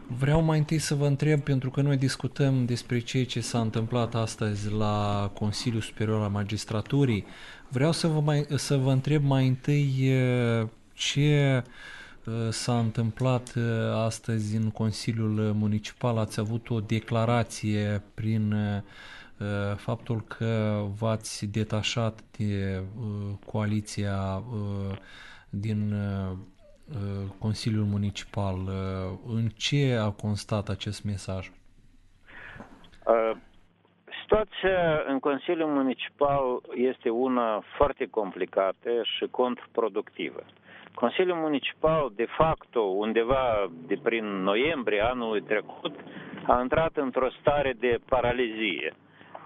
Vreau mai întâi să vă întreb, pentru că noi discutăm despre ceea ce s-a întâmplat astăzi la Consiliul Superior al Magistraturii, vreau să vă, mai, să vă întreb mai întâi uh, ce uh, s-a întâmplat astăzi în Consiliul Municipal. Ați avut o declarație prin Uh, faptul că v-ați detașat de uh, coaliția uh, din Consiliul Municipal. În ce a constat acest mesaj? Situația în Consiliul Municipal este una foarte complicată și contraproductivă. Consiliul Municipal, de fapt, undeva de prin noiembrie anului trecut, a intrat într-o stare de paralizie.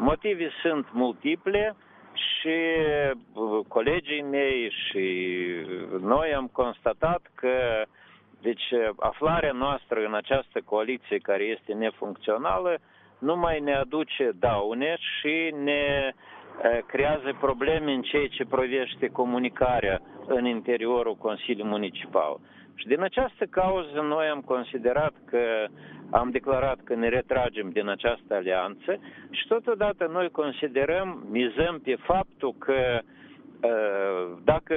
Motive sunt multiple și uh, colegii mei și noi am constatat că deci aflarea noastră în această coaliție care este nefuncțională nu mai ne aduce daune și ne uh, creează probleme în ceea ce privește comunicarea în interiorul Consiliului Municipal. Și din această cauză noi am considerat că am declarat că ne retragem din această alianță și totodată noi considerăm, mizăm pe faptul că uh, dacă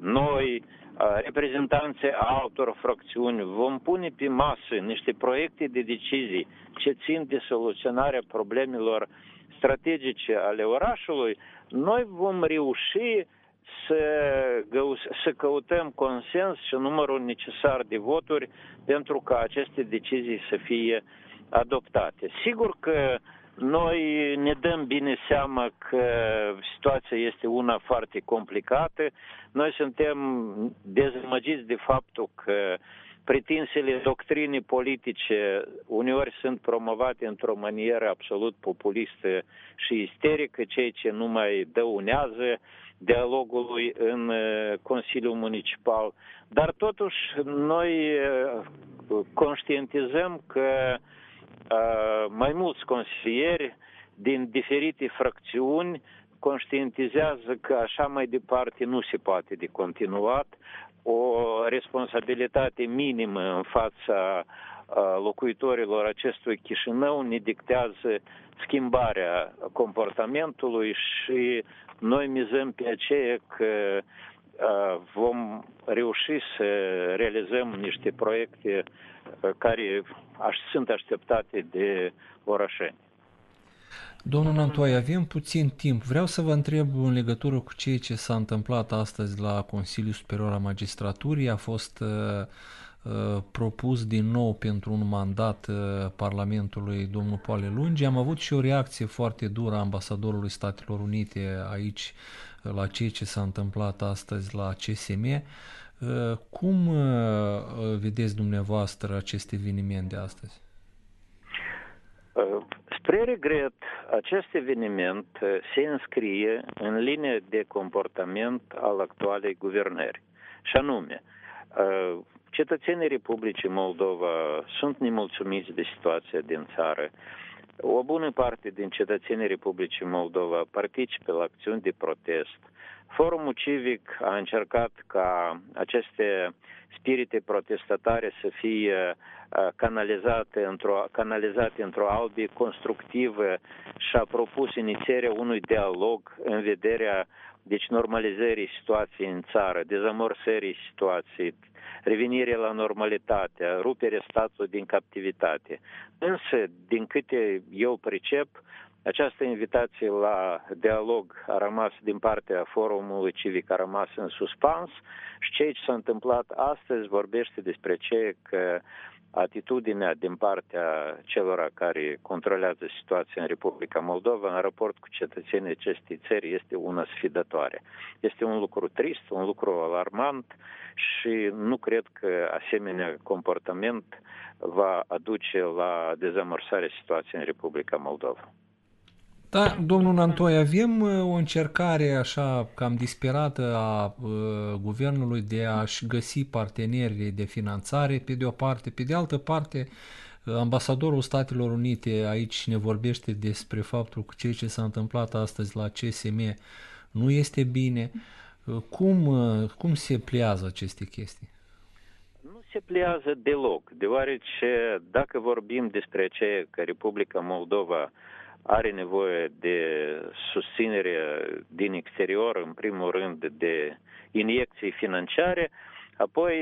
noi, uh, reprezentanții altor fracțiuni, vom pune pe masă niște proiecte de decizii ce țin de soluționarea problemelor strategice ale orașului, noi vom reuși să, să căutăm consens și numărul necesar de voturi pentru ca aceste decizii să fie adoptate. Sigur că noi ne dăm bine seama că situația este una foarte complicată. Noi suntem dezamăgiți de faptul că pretinsele doctrine politice uneori sunt promovate într-o manieră absolut populistă și isterică, ceea ce nu mai dăunează dialogului în uh, Consiliul Municipal. Dar totuși noi uh, conștientizăm că uh, mai mulți consilieri din diferite fracțiuni conștientizează că așa mai departe nu se poate de continuat. o responsabilitate minimă în fața locuitorilor acestui Chișinău ne dictează schimbarea comportamentului și noi mizăm pe aceea că vom reuși să realizăm niște proiecte care sunt așteptate de orașeni. Domnul Nantoi, avem puțin timp. Vreau să vă întreb în legătură cu ceea ce s-a întâmplat astăzi la Consiliul Superior al Magistraturii. A fost uh, uh, propus din nou pentru un mandat uh, Parlamentului domnul Poale Lungi. Am avut și o reacție foarte dură a ambasadorului Statelor Unite aici uh, la ceea ce s-a întâmplat astăzi la CSM. Uh, cum uh, vedeți dumneavoastră acest eveniment de astăzi? Spre regret, acest eveniment se înscrie în linie de comportament al actualei guvernări. Și anume, cetățenii Republicii Moldova sunt nemulțumiți de situația din țară. O bună parte din cetățenii Republicii Moldova participă la acțiuni de protest. Forumul civic a încercat ca aceste spirite protestatare să fie canalizate într-o, canalizate într-o albie constructivă și a propus inițierea unui dialog în vederea deci normalizării situației în țară, dezamorsării situației, revenire la normalitate, ruperea statului din captivitate. Însă, din câte eu pricep, această invitație la dialog a rămas din partea forumului civic, a rămas în suspans și ceea ce s-a întâmplat astăzi vorbește despre ce că atitudinea din partea celor care controlează situația în Republica Moldova în raport cu cetățenii acestei țări este una sfidătoare. Este un lucru trist, un lucru alarmant și nu cred că asemenea comportament va aduce la dezamorsarea situației în Republica Moldova. Da, domnul Nantoi, avem uh, o încercare așa cam disperată a uh, guvernului de a-și găsi parteneri de finanțare pe de o parte, pe de altă parte uh, ambasadorul Statelor Unite aici ne vorbește despre faptul că ceea ce s-a întâmplat astăzi la CSM nu este bine. Uh, cum, uh, cum se plează aceste chestii? Nu se plează deloc, deoarece dacă vorbim despre ce că Republica Moldova uh, are nevoie de susținere din exterior, în primul rând de injecții financiare, apoi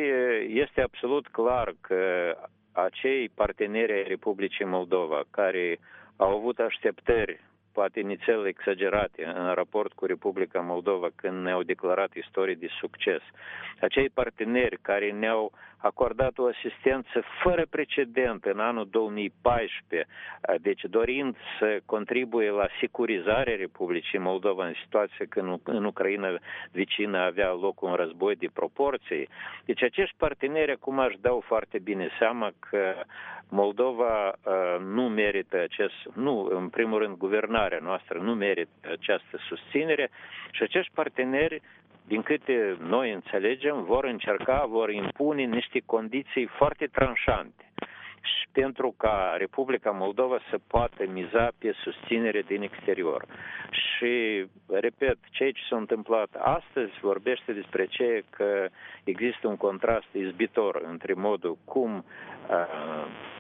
este absolut clar că acei parteneri ai Republicii Moldova care au avut așteptări poate inițial exagerate în raport cu Republica Moldova când ne-au declarat istorii de succes. Acei parteneri care ne-au acordat o asistență fără precedent în anul 2014, deci dorind să contribuie la securizarea Republicii Moldova în situația când în Ucraina vecină avea loc un război de proporții. Deci acești parteneri acum își dau foarte bine seama că Moldova uh, nu merită acest, nu, în primul rând, guvernarea noastră nu merită această susținere și acești parteneri din câte noi înțelegem, vor încerca, vor impune niște condiții foarte tranșante și pentru ca Republica Moldova să poată miza pe susținere din exterior. Și, repet, ceea ce s-a întâmplat astăzi vorbește despre ce că există un contrast izbitor între modul cum uh,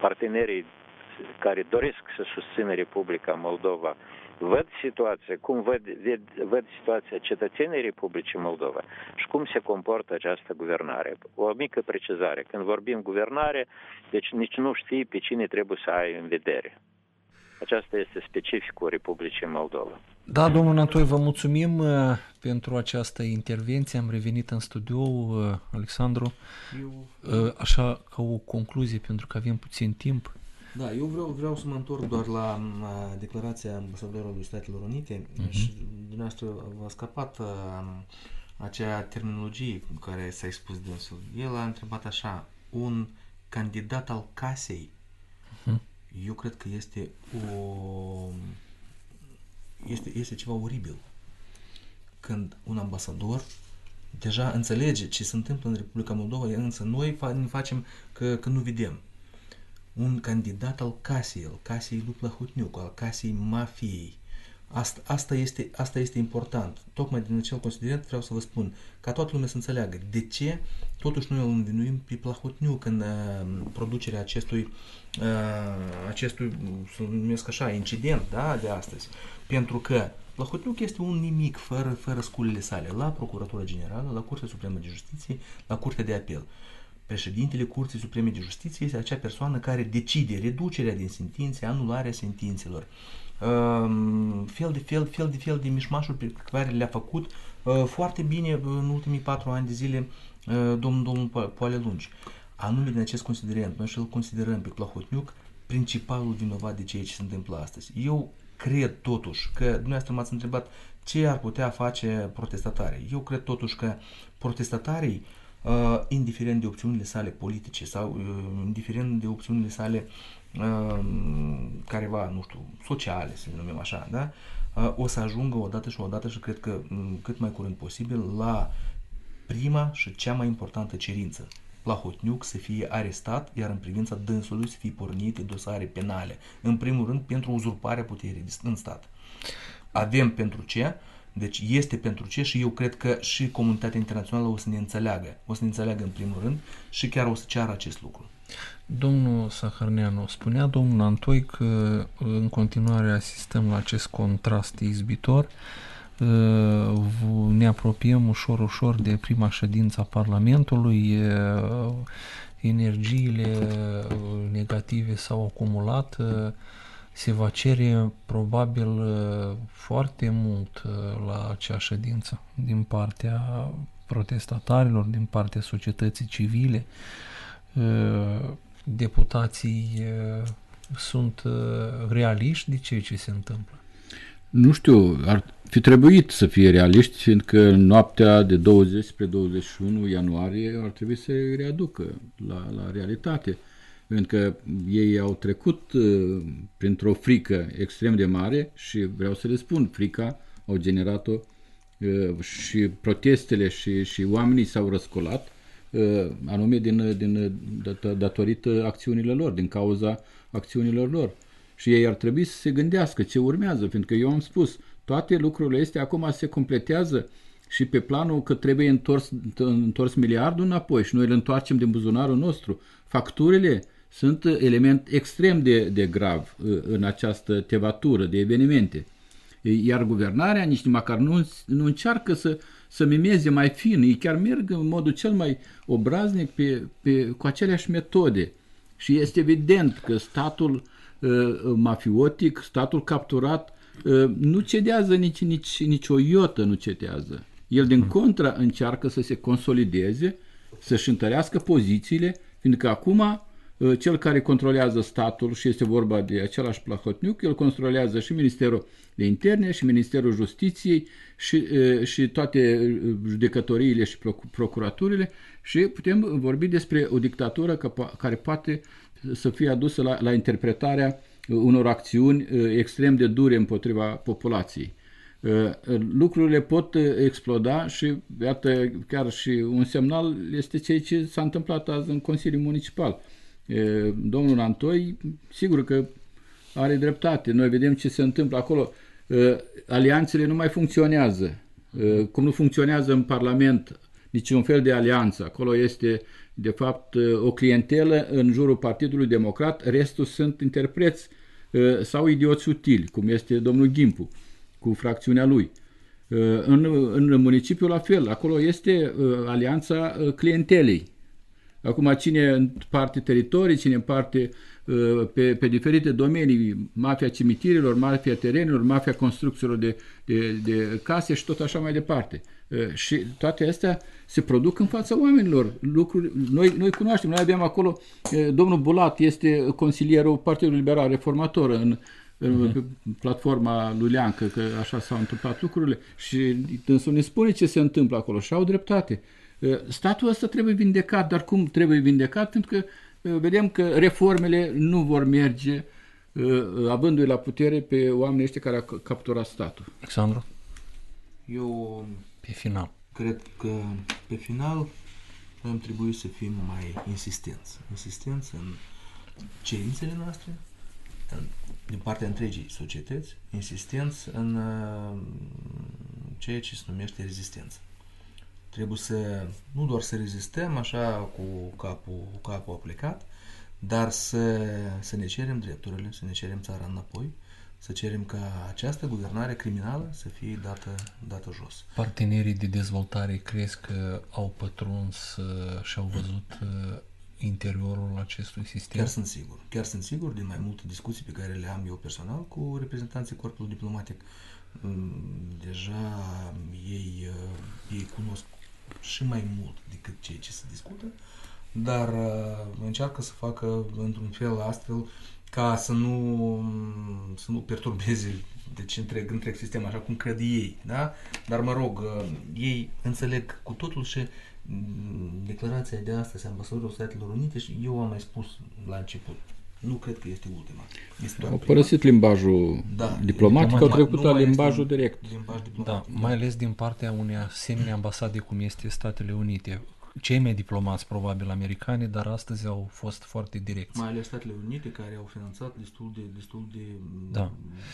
partenerii care doresc să susțină Republica Moldova văd situația, cum văd, văd, văd situația cetățenii Republicii Moldova și cum se comportă această guvernare. O mică precizare. Când vorbim guvernare, deci nici nu știi pe cine trebuie să ai în vedere. Aceasta este specificul Republicii Moldova. Da, domnul Natoi, vă mulțumim uh, pentru această intervenție. Am revenit în studio, uh, Alexandru. Eu... Uh, așa, ca o concluzie, pentru că avem puțin timp. Da, eu vreau, vreau să mă întorc doar la declarația ambasadorului Statelor Unite uh-huh. și dumneavoastră v-a scăpat uh, acea terminologie cu care s-a expus dânsul. El a întrebat așa, un candidat al casei, uh-huh. eu cred că este o... Este, este ceva oribil. Când un ambasador deja înțelege ce se întâmplă în Republica Moldova, însă noi ne facem că, că nu vedem un candidat al casei, al casei lui Plahotniuc, al casei mafiei, Asta, asta, este, asta este important. Tocmai din acel considerent vreau să vă spun, ca toată lumea să înțeleagă de ce totuși noi îl învinuim pe Plahotniuc în uh, producerea acestui, uh, acestui, să numesc așa, incident da, de astăzi. Pentru că Plahotniuc este un nimic fără, fără sculele sale la Procuratura Generală, la Curtea Supremă de Justiție, la Curtea de Apel. Președintele Curții Supreme de Justiție este acea persoană care decide reducerea din sentințe, anularea sentințelor fel de fel, fel de fel de mișmașuri pe care le-a făcut uh, foarte bine în ultimii patru ani de zile uh, domnul, domnul Poale Lungi. Anume din acest considerent, noi și îl considerăm pe Plahotniuc principalul vinovat de ceea ce se întâmplă astăzi. Eu cred totuși că dumneavoastră m-ați întrebat ce ar putea face protestatarii. Eu cred totuși că protestatarii, uh, indiferent de opțiunile sale politice sau indiferent de opțiunile sale careva, nu știu, sociale, să le numim așa, da? o să ajungă odată și odată și cred că cât mai curând posibil la prima și cea mai importantă cerință. La Hotniuc să fie arestat, iar în privința dânsului să fie pornite dosare penale. În primul rând pentru uzurparea puterii în stat. Avem pentru ce, deci este pentru ce și eu cred că și comunitatea internațională o să ne înțeleagă. O să ne înțeleagă în primul rând și chiar o să ceară acest lucru. Domnul Saharneanu, spunea domnul Antoi că în continuare asistăm la acest contrast izbitor. Ne apropiem ușor, ușor de prima ședință a Parlamentului. Energiile negative s-au acumulat. Se va cere probabil foarte mult la acea ședință din partea protestatarilor, din partea societății civile deputații sunt realiști de ceea ce se întâmplă? Nu știu, ar fi trebuit să fie realiști, fiindcă noaptea de 20 spre 21 ianuarie ar trebui să readucă la, la realitate. Pentru că ei au trecut uh, printr-o frică extrem de mare și vreau să le spun, frica au generat-o uh, și protestele și, și oamenii s-au răscolat Uh, anume din, din, datorită acțiunilor lor, din cauza acțiunilor lor. Și ei ar trebui să se gândească ce urmează, pentru că eu am spus, toate lucrurile astea acum se completează și pe planul că trebuie întors, întors miliardul înapoi și noi îl întoarcem din buzunarul nostru. Facturile sunt element extrem de, de grav uh, în această tevatură de evenimente. Iar guvernarea nici măcar nu, nu încearcă să, să mimeze mai fin, ei chiar merg în modul cel mai obraznic pe, pe, cu aceleași metode. Și este evident că statul uh, mafiotic, statul capturat, uh, nu cedează nici, nici, nici o iotă, nu cedează. El, din contra, încearcă să se consolideze, să-și întărească pozițiile, fiindcă acum uh, cel care controlează statul și este vorba de același Plahotniuc, el controlează și Ministerul de Interne și Ministerul Justiției și, și toate judecătoriile și procuraturile și putem vorbi despre o dictatură care poate să fie adusă la, la interpretarea unor acțiuni extrem de dure împotriva populației. Lucrurile pot exploda și iată chiar și un semnal este ceea ce s-a întâmplat azi în Consiliul Municipal. Domnul Antoi, sigur că are dreptate. Noi vedem ce se întâmplă acolo. Uh, alianțele nu mai funcționează. Uh, cum nu funcționează în Parlament niciun fel de alianță. Acolo este, de fapt, uh, o clientelă în jurul Partidului Democrat, restul sunt interpreți sau idioți utili, cum este domnul Gimpu, cu fracțiunea lui. În, în municipiu la fel, acolo este alianța clientelei. Acum, cine împarte teritorii, cine împarte Uh, pe, pe diferite domenii, mafia cimitirilor, mafia terenilor, mafia construcțiilor de, de, de case și tot așa mai departe. Uh, și toate astea se produc în fața oamenilor. Lucruri, noi, noi cunoaștem, noi avem acolo, uh, domnul Bulat este consilierul Partidului Liberal Reformator în, în uh-huh. platforma lui Leancă, că așa s-au întâmplat lucrurile și dânsul ne spune ce se întâmplă acolo și au dreptate. Statul ăsta trebuie vindecat, dar cum trebuie vindecat? Pentru că vedem că reformele nu vor merge uh, avându-i la putere pe oamenii ăștia care au capturat statul. Alexandru? Eu pe final. cred că pe final noi am trebuit să fim mai insistenți. Insistenți în cerințele noastre, din partea întregii societăți, insistenți în uh, ceea ce se numește rezistență. Trebuie să, nu doar să rezistăm așa cu capul, cu capul aplicat, dar să, să ne cerem drepturile, să ne cerem țara înapoi, să cerem ca această guvernare criminală să fie dată, dată jos. Partenerii de dezvoltare crezi că au pătruns uh, și au văzut uh, interiorul acestui sistem? Chiar sunt sigur. Chiar sunt sigur din mai multe discuții pe care le am eu personal cu reprezentanții corpului diplomatic. Mm, deja ei, uh, ei cunosc și mai mult decât ceea ce se discută, dar încearcă să facă într-un fel astfel ca să nu, să nu perturbeze deci întreg, întreg sistem, așa cum cred ei, da? Dar mă rog, uh, ei înțeleg cu totul și mm, declarația de astăzi, ambasadorul Statelor Unite, și eu am mai spus la început, nu cred că este ultima. Este doar au părăsit prima. limbajul da, diplomatic, au trecut la limbajul direct. Limbaj da, mai ales din partea unei asemenea ambasade cum este Statele Unite cei mai diplomați, probabil, americani, dar astăzi au fost foarte direcți. Mai ales Statele Unite, care au finanțat destul de, destul de da.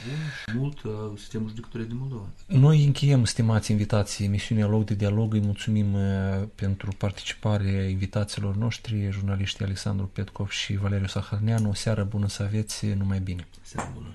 bun și mult uh, sistemul judecătorii de Moldova. Noi încheiem, stimați invitații, emisiunea Loc de Dialog. Îi mulțumim uh, pentru participare invitațiilor noștri, jurnaliștii Alexandru Petkov și Valeriu Saharneanu. O seară bună să aveți, numai bine! Seară bună!